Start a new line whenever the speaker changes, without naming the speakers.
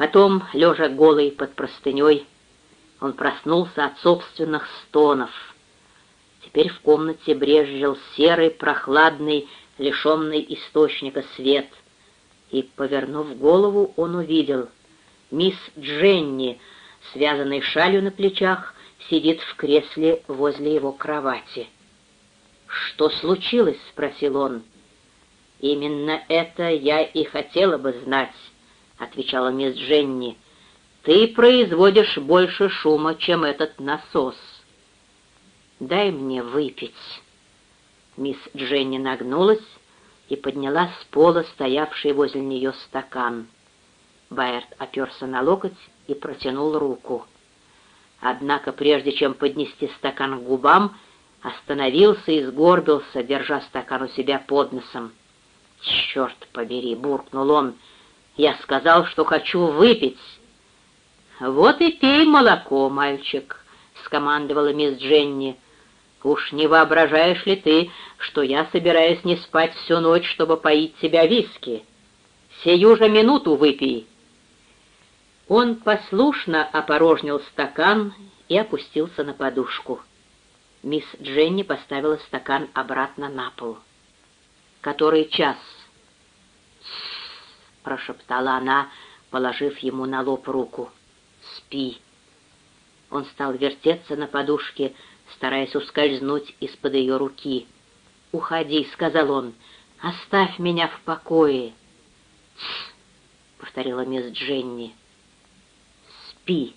Потом, лежа голый под простыней, он проснулся от собственных стонов. Теперь в комнате брезжил серый, прохладный, лишенный источника свет. И, повернув голову, он увидел мисс Дженни, связанной шалью на плечах, сидит в кресле возле его кровати. «Что случилось?» — спросил он. «Именно это я и хотела бы знать», — отвечала мисс Дженни. «Ты производишь больше шума, чем этот насос». «Дай мне выпить». Мисс Дженни нагнулась и подняла с пола стоявший возле нее стакан. Байерт оперся на локоть и протянул руку. Однако прежде чем поднести стакан к губам, остановился и сгорбился, держа стакан у себя под носом. «Черт побери!» — буркнул он. «Я сказал, что хочу выпить». «Вот и пей молоко, мальчик», — скомандовала мисс Дженни. «Уж не воображаешь ли ты, что я собираюсь не спать всю ночь, чтобы поить тебя виски? Сию же минуту выпей». Он послушно опорожнил стакан и опустился на подушку. Мисс Дженни поставила стакан обратно на пол. «Который час?» — прошептала она, положив ему на лоб руку. «Спи». Он стал вертеться на подушке, стараясь ускользнуть из-под ее руки. «Уходи», — сказал он, — «оставь меня в покое». «Тсс», — повторила мисс Дженни. «Спи».